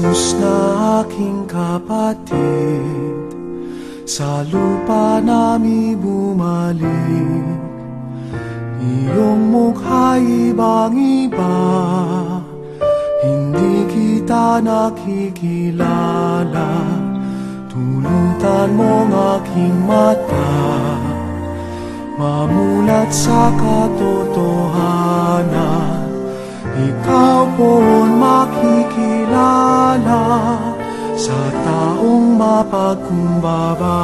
Jesus na aking kapatid Sa lupa nami bumalik. Iyong mukha'y ibang-iba Hindi kita nakikilala Tulutan mong aking mata. Mamulat sa katotohanan. Ikaw po'y makikilala sa taong mapagkumbaba.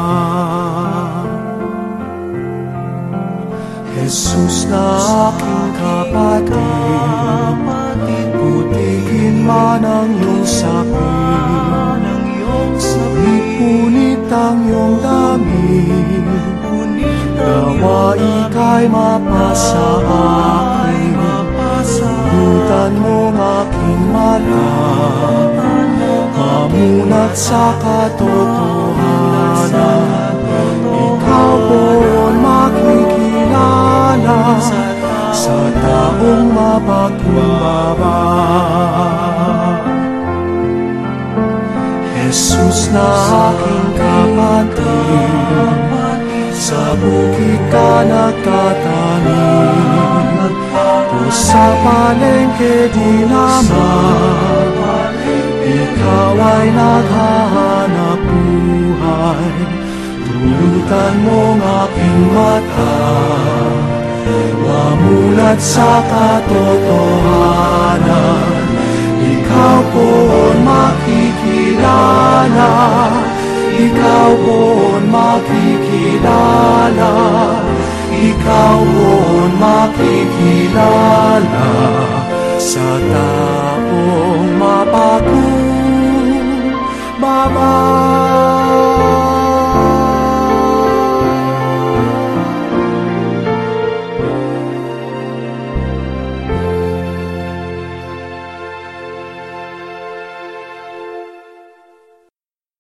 Jesus na aking kapatid, putikin man ang iyong sapin, ang iyong damit, nawa ika'y mapasa akin. Pulutan mo ng aking mata Mamunat sa katotohanan na aking kapatid. Sa bukid ka nagtatanim O sa palengke di naman Ikaw ay naghahanap buhay. Tulutan mong aking mata Mamulat sa katotohanan. Ikaw po'y makilala Ikaw o makikilala Sa taong makilala